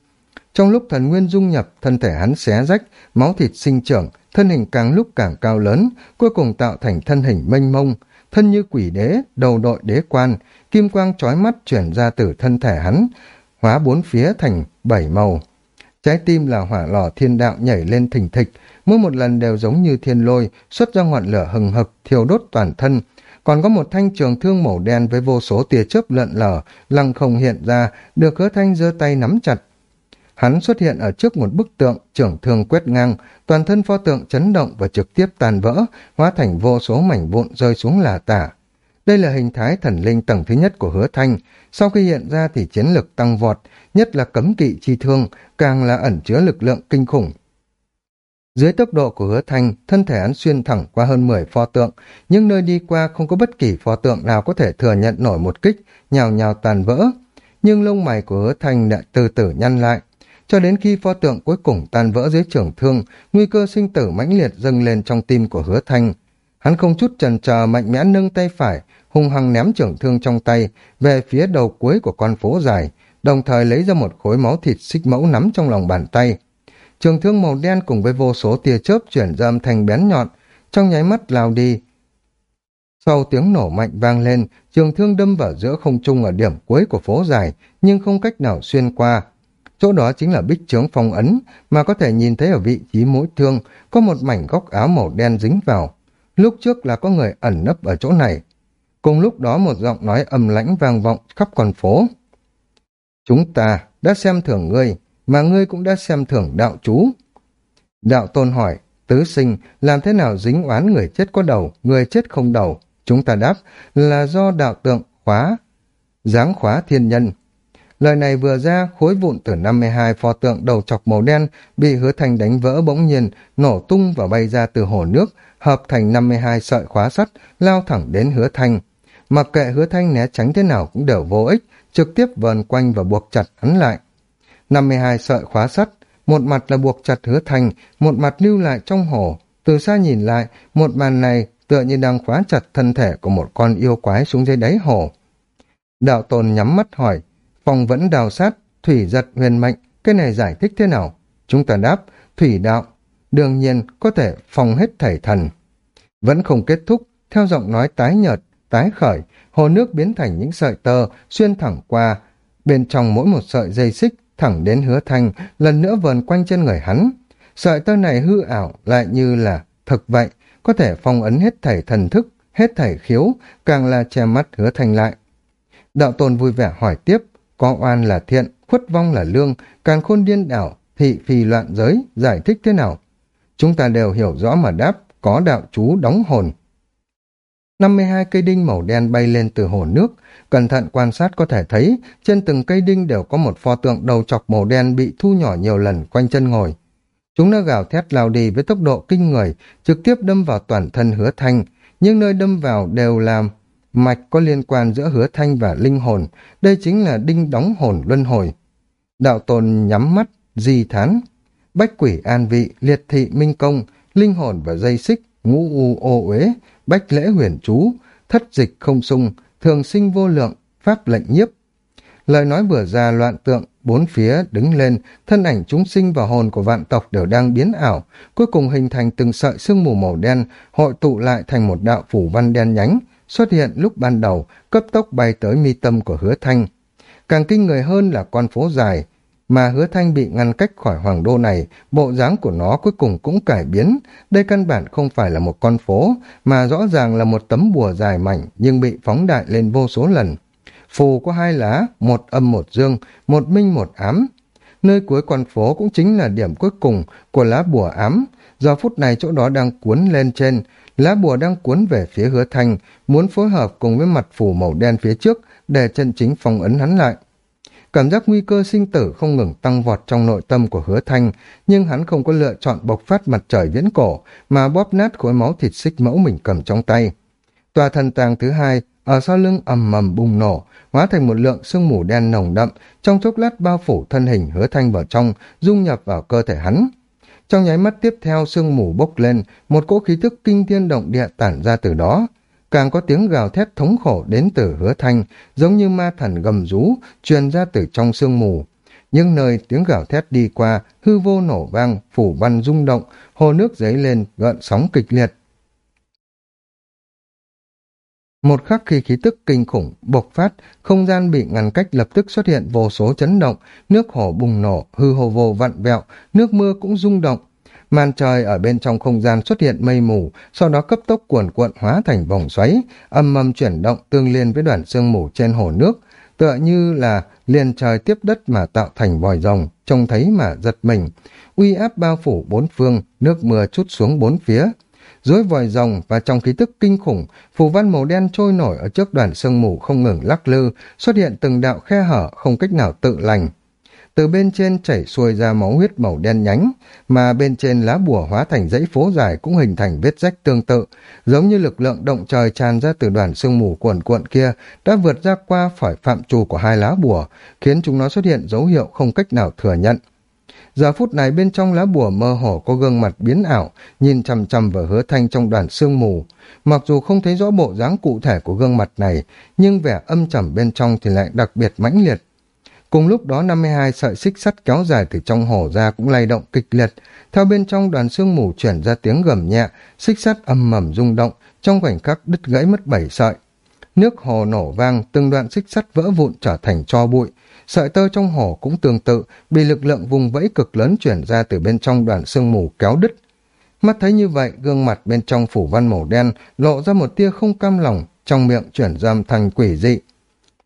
Trong lúc thần nguyên dung nhập, thân thể hắn xé rách, máu thịt sinh trưởng, thân hình càng lúc càng cao lớn, cuối cùng tạo thành thân hình mênh mông, thân như quỷ đế, đầu đội đế quan, kim quang chói mắt chuyển ra từ thân thể hắn, hóa bốn phía thành bảy màu. Trái tim là hỏa lò thiên đạo nhảy lên thình thịch, mỗi một lần đều giống như thiên lôi, xuất ra ngọn lửa hừng hực, thiêu đốt toàn thân. Còn có một thanh trường thương màu đen với vô số tia chớp lợn lở, lăng không hiện ra, được hứa thanh giơ tay nắm chặt, Hắn xuất hiện ở trước một bức tượng, trưởng thương quét ngang, toàn thân pho tượng chấn động và trực tiếp tàn vỡ, hóa thành vô số mảnh vụn rơi xuống là tả. Đây là hình thái thần linh tầng thứ nhất của hứa thanh, sau khi hiện ra thì chiến lực tăng vọt, nhất là cấm kỵ chi thương, càng là ẩn chứa lực lượng kinh khủng. Dưới tốc độ của hứa thanh, thân thể hắn xuyên thẳng qua hơn 10 pho tượng, nhưng nơi đi qua không có bất kỳ pho tượng nào có thể thừa nhận nổi một kích, nhào nhào tàn vỡ. Nhưng lông mày của hứa thanh đã từ từ nhăn lại, cho đến khi pho tượng cuối cùng tan vỡ dưới trường thương, nguy cơ sinh tử mãnh liệt dâng lên trong tim của hứa thanh. Hắn không chút chần chờ mạnh mẽ nâng tay phải, hung hăng ném trường thương trong tay về phía đầu cuối của con phố dài, đồng thời lấy ra một khối máu thịt xích mẫu nắm trong lòng bàn tay. Trường thương màu đen cùng với vô số tia chớp chuyển ra âm thanh bén nhọn, trong nháy mắt lao đi. Sau tiếng nổ mạnh vang lên, trường thương đâm vào giữa không trung ở điểm cuối của phố dài, nhưng không cách nào xuyên qua, Chỗ đó chính là bích trướng phong ấn, mà có thể nhìn thấy ở vị trí mũi thương có một mảnh góc áo màu đen dính vào. Lúc trước là có người ẩn nấp ở chỗ này. Cùng lúc đó một giọng nói âm lãnh vang vọng khắp con phố. Chúng ta đã xem thưởng ngươi, mà ngươi cũng đã xem thưởng đạo chú. Đạo tôn hỏi, tứ sinh làm thế nào dính oán người chết có đầu, người chết không đầu? Chúng ta đáp là do đạo tượng khóa, giáng khóa thiên nhân, Lời này vừa ra, khối vụn từ 52 pho tượng đầu chọc màu đen bị hứa thành đánh vỡ bỗng nhiên, nổ tung và bay ra từ hồ nước, hợp thành 52 sợi khóa sắt, lao thẳng đến hứa thanh. Mặc kệ hứa thanh né tránh thế nào cũng đều vô ích, trực tiếp vờn quanh và buộc chặt hắn lại. 52 sợi khóa sắt, một mặt là buộc chặt hứa thanh, một mặt lưu lại trong hồ. Từ xa nhìn lại, một màn này tựa như đang khóa chặt thân thể của một con yêu quái xuống dưới đáy hồ. Đạo tồn nhắm mắt hỏi, Phong vẫn đào sát, thủy giật huyền mệnh, cái này giải thích thế nào? Chúng ta đáp, thủy đạo, đương nhiên có thể phong hết thảy thần. Vẫn không kết thúc, theo giọng nói tái nhợt, tái khởi, hồ nước biến thành những sợi tơ xuyên thẳng qua, bên trong mỗi một sợi dây xích thẳng đến hứa thanh, lần nữa vờn quanh trên người hắn. Sợi tơ này hư ảo lại như là thực vậy, có thể phong ấn hết thảy thần thức, hết thảy khiếu, càng là che mắt hứa thanh lại. Đạo tôn vui vẻ hỏi tiếp, có oan là thiện, khuất vong là lương, càng khôn điên đảo, thị phi loạn giới, giải thích thế nào? Chúng ta đều hiểu rõ mà đáp, có đạo chú đóng hồn. 52 cây đinh màu đen bay lên từ hồ nước, cẩn thận quan sát có thể thấy trên từng cây đinh đều có một pho tượng đầu chọc màu đen bị thu nhỏ nhiều lần quanh chân ngồi. Chúng đã gào thét lao đi với tốc độ kinh người, trực tiếp đâm vào toàn thân hứa thanh, nhưng nơi đâm vào đều làm mạch có liên quan giữa hứa thanh và linh hồn, đây chính là đinh đóng hồn luân hồi. Đạo tồn nhắm mắt, di thán, bách quỷ an vị, liệt thị minh công, linh hồn và dây xích, ngũ u ô uế, bách lễ huyền chú, thất dịch không sung, thường sinh vô lượng, pháp lệnh nhiếp. Lời nói vừa ra loạn tượng, bốn phía đứng lên, thân ảnh chúng sinh và hồn của vạn tộc đều đang biến ảo, cuối cùng hình thành từng sợi sương mù màu đen, hội tụ lại thành một đạo phủ văn đen nhánh, xuất hiện lúc ban đầu, cấp tốc bay tới mi tâm của hứa thanh. Càng kinh người hơn là con phố dài, mà hứa thanh bị ngăn cách khỏi hoàng đô này, bộ dáng của nó cuối cùng cũng cải biến. Đây căn bản không phải là một con phố, mà rõ ràng là một tấm bùa dài mảnh nhưng bị phóng đại lên vô số lần. Phù có hai lá, một âm một dương, một minh một ám. Nơi cuối con phố cũng chính là điểm cuối cùng của lá bùa ám. Giờ phút này chỗ đó đang cuốn lên trên, lá bùa đang cuốn về phía hứa thanh, muốn phối hợp cùng với mặt phủ màu đen phía trước để chân chính phong ấn hắn lại. Cảm giác nguy cơ sinh tử không ngừng tăng vọt trong nội tâm của hứa thanh, nhưng hắn không có lựa chọn bộc phát mặt trời viễn cổ, mà bóp nát khối máu thịt xích mẫu mình cầm trong tay. Tòa thần tàng thứ hai, ở sau lưng ầm mầm bùng nổ, hóa thành một lượng sương mù đen nồng đậm, trong chốc lát bao phủ thân hình hứa thanh vào trong, dung nhập vào cơ thể hắn. Trong nháy mắt tiếp theo sương mù bốc lên, một cỗ khí thức kinh thiên động địa tản ra từ đó. Càng có tiếng gào thét thống khổ đến từ hứa thanh, giống như ma thần gầm rú, truyền ra từ trong sương mù. Nhưng nơi tiếng gào thét đi qua, hư vô nổ vang, phủ văn rung động, hồ nước dấy lên, gợn sóng kịch liệt. Một khắc khi khí tức kinh khủng bộc phát, không gian bị ngăn cách lập tức xuất hiện vô số chấn động, nước hồ bùng nổ, hư hồ vô vặn vẹo, nước mưa cũng rung động. Màn trời ở bên trong không gian xuất hiện mây mù, sau đó cấp tốc cuồn cuộn hóa thành vòng xoáy, âm âm chuyển động tương liên với đoàn sương mù trên hồ nước, tựa như là liền trời tiếp đất mà tạo thành vòi rồng, trông thấy mà giật mình. Uy áp bao phủ bốn phương, nước mưa chút xuống bốn phía dối vòi rồng và trong khí tức kinh khủng, phù văn màu đen trôi nổi ở trước đoàn sương mù không ngừng lắc lư, xuất hiện từng đạo khe hở không cách nào tự lành. Từ bên trên chảy xuôi ra máu huyết màu đen nhánh, mà bên trên lá bùa hóa thành dãy phố dài cũng hình thành vết rách tương tự, giống như lực lượng động trời tràn ra từ đoàn sương mù cuồn cuộn kia đã vượt ra qua khỏi phạm trù của hai lá bùa, khiến chúng nó xuất hiện dấu hiệu không cách nào thừa nhận. Giờ phút này bên trong lá bùa mơ hồ có gương mặt biến ảo, nhìn chằm chằm vào hứa thanh trong đoàn sương mù. Mặc dù không thấy rõ bộ dáng cụ thể của gương mặt này, nhưng vẻ âm trầm bên trong thì lại đặc biệt mãnh liệt. Cùng lúc đó 52 sợi xích sắt kéo dài từ trong hồ ra cũng lay động kịch liệt. Theo bên trong đoàn sương mù chuyển ra tiếng gầm nhẹ, xích sắt âm mầm rung động, trong khoảnh khắc đứt gãy mất bảy sợi. Nước hồ nổ vang, từng đoạn xích sắt vỡ vụn trở thành cho bụi, Sợi tơ trong hổ cũng tương tự, bị lực lượng vùng vẫy cực lớn chuyển ra từ bên trong đoàn sương mù kéo đứt. Mắt thấy như vậy, gương mặt bên trong phủ văn màu đen lộ ra một tia không cam lòng, trong miệng chuyển giam thành quỷ dị.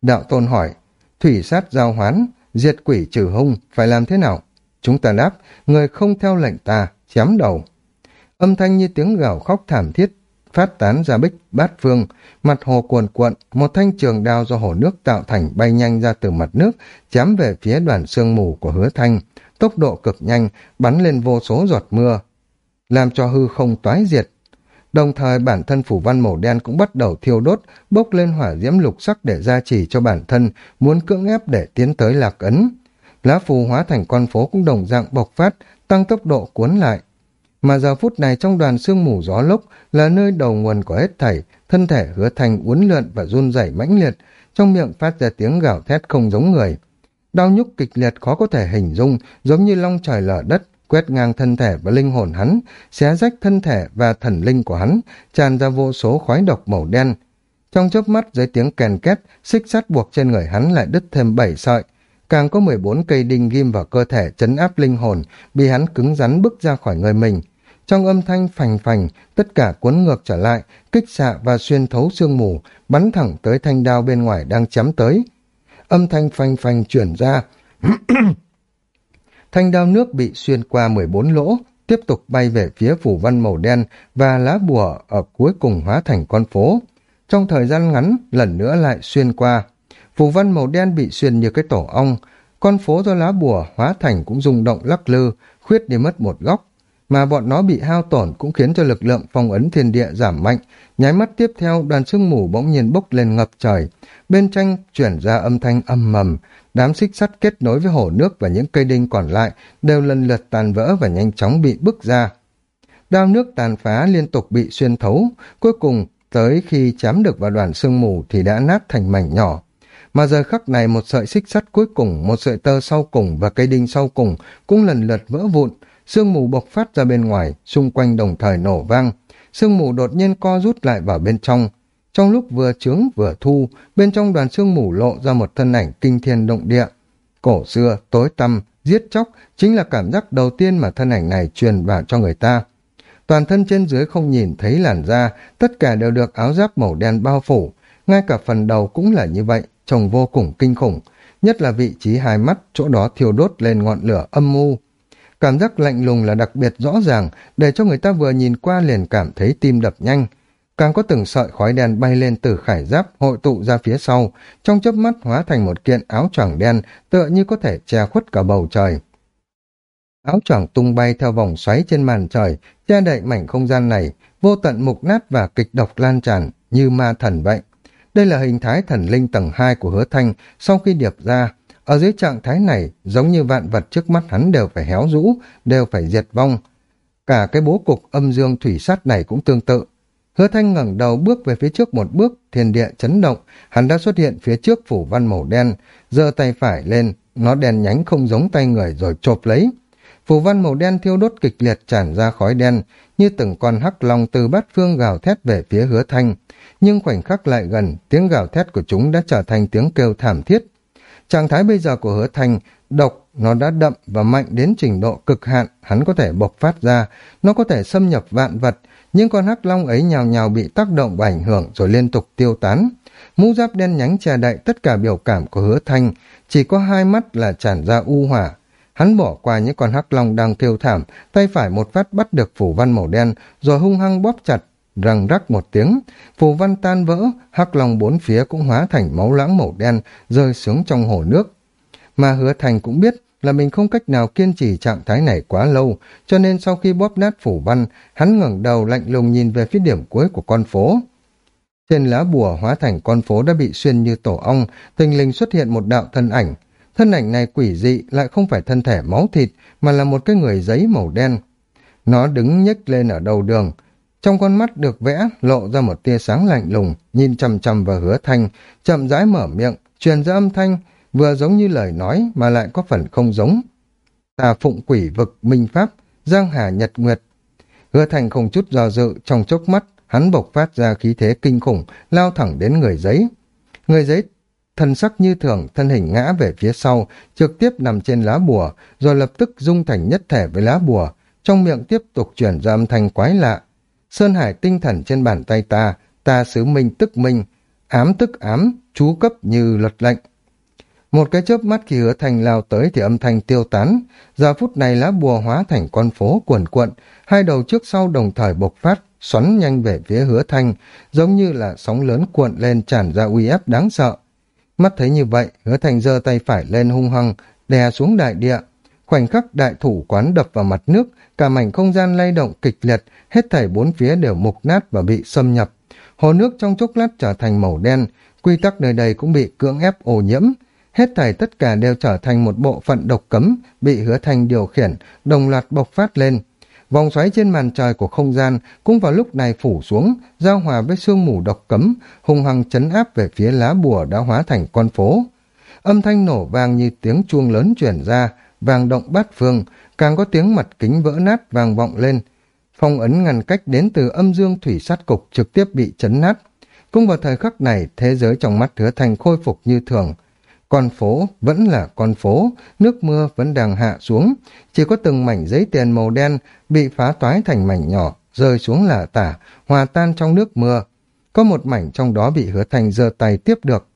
Đạo tôn hỏi, thủy sát giao hoán, diệt quỷ trừ hung, phải làm thế nào? Chúng ta đáp, người không theo lệnh ta, chém đầu. Âm thanh như tiếng gào khóc thảm thiết phát tán ra bích bát phương, mặt hồ cuồn cuộn, một thanh trường đao do hồ nước tạo thành bay nhanh ra từ mặt nước, chém về phía đoàn sương mù của hứa thanh, tốc độ cực nhanh, bắn lên vô số giọt mưa, làm cho hư không toái diệt. Đồng thời bản thân phủ văn màu đen cũng bắt đầu thiêu đốt, bốc lên hỏa diễm lục sắc để gia trì cho bản thân, muốn cưỡng ép để tiến tới lạc ấn. Lá phù hóa thành con phố cũng đồng dạng bộc phát, tăng tốc độ cuốn lại, mà giờ phút này trong đoàn sương mù gió lốc là nơi đầu nguồn của hết thảy, thân thể hứa thành uốn lượn và run rẩy mãnh liệt, trong miệng phát ra tiếng gào thét không giống người. Đau nhúc kịch liệt khó có thể hình dung, giống như long trời lở đất, quét ngang thân thể và linh hồn hắn, xé rách thân thể và thần linh của hắn, tràn ra vô số khói độc màu đen. Trong chớp mắt dưới tiếng kèn két, xích sắt buộc trên người hắn lại đứt thêm bảy sợi, càng có 14 cây đinh ghim vào cơ thể chấn áp linh hồn, bị hắn cứng rắn bức ra khỏi người mình. Trong âm thanh phành phành, tất cả cuốn ngược trở lại, kích xạ và xuyên thấu sương mù, bắn thẳng tới thanh đao bên ngoài đang chém tới. Âm thanh phành phành chuyển ra. thanh đao nước bị xuyên qua 14 lỗ, tiếp tục bay về phía phủ văn màu đen và lá bùa ở cuối cùng hóa thành con phố. Trong thời gian ngắn, lần nữa lại xuyên qua. Phù văn màu đen bị xuyên như cái tổ ong, con phố do lá bùa hóa thành cũng rung động lắc lư, khuyết đi mất một góc mà bọn nó bị hao tổn cũng khiến cho lực lượng phong ấn thiên địa giảm mạnh. Nháy mắt tiếp theo, đoàn sương mù bỗng nhiên bốc lên ngập trời. Bên tranh chuyển ra âm thanh âm mầm, đám xích sắt kết nối với hồ nước và những cây đinh còn lại đều lần lượt tàn vỡ và nhanh chóng bị bức ra. Đao nước tàn phá liên tục bị xuyên thấu, cuối cùng tới khi chám được vào đoàn sương mù thì đã nát thành mảnh nhỏ. Mà giờ khắc này một sợi xích sắt cuối cùng, một sợi tơ sau cùng và cây đinh sau cùng cũng lần lượt vỡ vụn, sương mù bộc phát ra bên ngoài, xung quanh đồng thời nổ vang. Sương mù đột nhiên co rút lại vào bên trong. Trong lúc vừa trướng vừa thu, bên trong đoàn sương mù lộ ra một thân ảnh kinh thiên động địa. Cổ xưa, tối tăm, giết chóc chính là cảm giác đầu tiên mà thân ảnh này truyền vào cho người ta. Toàn thân trên dưới không nhìn thấy làn da, tất cả đều được áo giáp màu đen bao phủ, ngay cả phần đầu cũng là như vậy, trông vô cùng kinh khủng, nhất là vị trí hai mắt, chỗ đó thiêu đốt lên ngọn lửa âm u. Cảm giác lạnh lùng là đặc biệt rõ ràng, để cho người ta vừa nhìn qua liền cảm thấy tim đập nhanh. Càng có từng sợi khói đen bay lên từ khải giáp hội tụ ra phía sau, trong chớp mắt hóa thành một kiện áo choàng đen, tựa như có thể che khuất cả bầu trời. Áo choàng tung bay theo vòng xoáy trên màn trời, che đậy mảnh không gian này, vô tận mục nát và kịch độc lan tràn, như ma thần vậy. Đây là hình thái thần linh tầng 2 của hứa thanh sau khi điệp ra. Ở dưới trạng thái này, giống như vạn vật trước mắt hắn đều phải héo rũ, đều phải diệt vong. Cả cái bố cục âm dương thủy sát này cũng tương tự. Hứa thanh ngẩng đầu bước về phía trước một bước, thiên địa chấn động, hắn đã xuất hiện phía trước phủ văn màu đen, giơ tay phải lên, nó đèn nhánh không giống tay người rồi chộp lấy. Phủ văn màu đen thiêu đốt kịch liệt tràn ra khói đen, như từng con hắc long từ bát phương gào thét về phía hứa thanh. Nhưng khoảnh khắc lại gần, tiếng gào thét của chúng đã trở thành tiếng kêu thảm thiết. Trạng thái bây giờ của hứa thanh, độc, nó đã đậm và mạnh đến trình độ cực hạn, hắn có thể bộc phát ra, nó có thể xâm nhập vạn vật, nhưng con hắc long ấy nhào nhào bị tác động và ảnh hưởng rồi liên tục tiêu tán. Mũ giáp đen nhánh che đậy tất cả biểu cảm của hứa thanh, chỉ có hai mắt là tràn ra u hỏa, Hắn bỏ qua những con hắc long đang kêu thảm, tay phải một phát bắt được phủ văn màu đen, rồi hung hăng bóp chặt, răng rắc một tiếng. Phủ văn tan vỡ, hắc long bốn phía cũng hóa thành máu lãng màu đen, rơi xuống trong hồ nước. Mà hứa thành cũng biết là mình không cách nào kiên trì trạng thái này quá lâu, cho nên sau khi bóp nát phủ văn, hắn ngẩng đầu lạnh lùng nhìn về phía điểm cuối của con phố. Trên lá bùa hóa thành con phố đã bị xuyên như tổ ong, tình linh xuất hiện một đạo thân ảnh, Thân ảnh này quỷ dị lại không phải thân thể máu thịt mà là một cái người giấy màu đen. Nó đứng nhếch lên ở đầu đường. Trong con mắt được vẽ lộ ra một tia sáng lạnh lùng, nhìn chằm chằm vào hứa thanh, chậm rãi mở miệng, truyền ra âm thanh, vừa giống như lời nói mà lại có phần không giống. Tà phụng quỷ vực minh pháp, giang hà nhật nguyệt. Hứa thanh không chút do dự, trong chốc mắt, hắn bộc phát ra khí thế kinh khủng, lao thẳng đến người giấy. Người giấy thân sắc như thường, thân hình ngã về phía sau, trực tiếp nằm trên lá bùa, rồi lập tức dung thành nhất thể với lá bùa, trong miệng tiếp tục chuyển ra âm thanh quái lạ. Sơn hải tinh thần trên bàn tay ta, ta sứ minh tức minh, ám tức ám, chú cấp như luật lệnh. Một cái chớp mắt khi hứa thành lao tới thì âm thanh tiêu tán, giờ phút này lá bùa hóa thành con phố cuồn cuộn, hai đầu trước sau đồng thời bộc phát, xoắn nhanh về phía hứa thanh, giống như là sóng lớn cuộn lên tràn ra uy ép đáng sợ. Mắt thấy như vậy, hứa thành giơ tay phải lên hung hăng, đè xuống đại địa. Khoảnh khắc đại thủ quán đập vào mặt nước, cả mảnh không gian lay động kịch liệt, hết thảy bốn phía đều mục nát và bị xâm nhập. Hồ nước trong chốc lát trở thành màu đen, quy tắc nơi đây cũng bị cưỡng ép ô nhiễm. Hết thảy tất cả đều trở thành một bộ phận độc cấm, bị hứa thành điều khiển, đồng loạt bộc phát lên. Vòng xoáy trên màn trời của không gian cũng vào lúc này phủ xuống, giao hòa với sương mù độc cấm, hung hăng chấn áp về phía lá bùa đã hóa thành con phố. Âm thanh nổ vang như tiếng chuông lớn chuyển ra, vang động bát phương, càng có tiếng mặt kính vỡ nát vang vọng lên. Phong ấn ngăn cách đến từ âm dương thủy sát cục trực tiếp bị chấn nát. Cũng vào thời khắc này, thế giới trong mắt hứa thành khôi phục như thường, con phố vẫn là con phố, nước mưa vẫn đang hạ xuống, chỉ có từng mảnh giấy tiền màu đen bị phá toái thành mảnh nhỏ, rơi xuống là tả, hòa tan trong nước mưa. Có một mảnh trong đó bị hứa thành giơ tay tiếp được.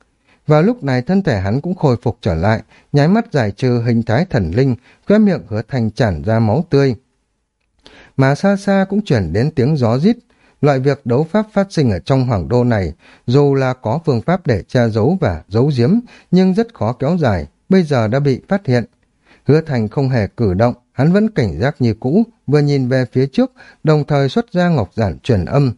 Vào lúc này thân thể hắn cũng khôi phục trở lại, nháy mắt giải trừ hình thái thần linh, khóe miệng hứa thành tràn ra máu tươi. Mà xa xa cũng chuyển đến tiếng gió rít, Loại việc đấu pháp phát sinh ở trong hoàng đô này, dù là có phương pháp để che giấu và giấu giếm, nhưng rất khó kéo dài, bây giờ đã bị phát hiện. Hứa Thành không hề cử động, hắn vẫn cảnh giác như cũ, vừa nhìn về phía trước, đồng thời xuất ra ngọc giản truyền âm.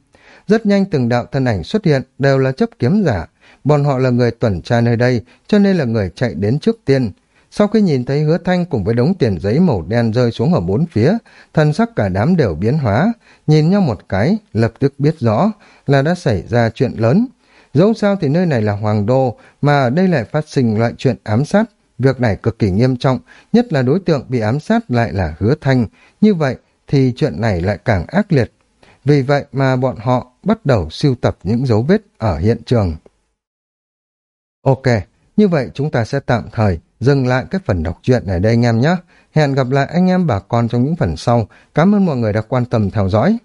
Rất nhanh từng đạo thân ảnh xuất hiện, đều là chấp kiếm giả. Bọn họ là người tuần tra nơi đây, cho nên là người chạy đến trước tiên. Sau khi nhìn thấy hứa thanh cùng với đống tiền giấy màu đen rơi xuống ở bốn phía, thân sắc cả đám đều biến hóa, nhìn nhau một cái, lập tức biết rõ là đã xảy ra chuyện lớn. Dẫu sao thì nơi này là hoàng đô, mà ở đây lại phát sinh loại chuyện ám sát. Việc này cực kỳ nghiêm trọng, nhất là đối tượng bị ám sát lại là hứa thanh. Như vậy thì chuyện này lại càng ác liệt. Vì vậy mà bọn họ bắt đầu siêu tập những dấu vết ở hiện trường. Ok, như vậy chúng ta sẽ tạm thời dừng lại cái phần đọc truyện ở đây anh em nhé. Hẹn gặp lại anh em bà con trong những phần sau. Cảm ơn mọi người đã quan tâm theo dõi.